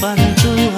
伴着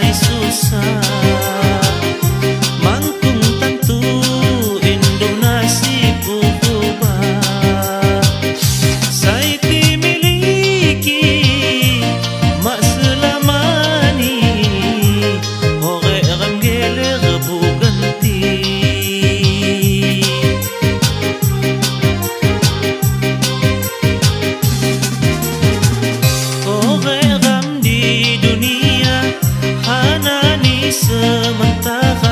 Isso, instrução sementara.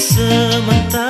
sementara.